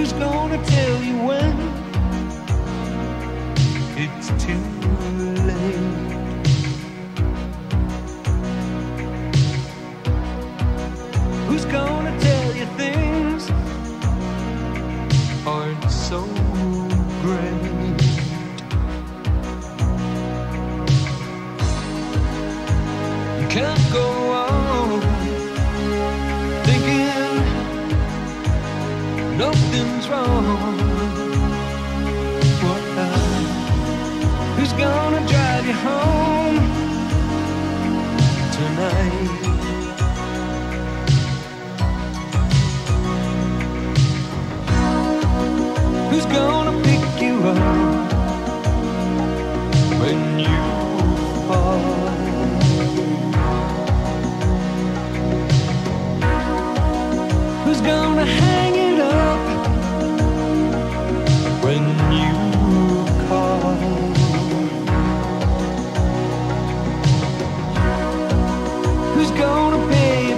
Who's gonna tell you when it's too late? Who's gonna tell you things aren't so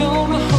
blow my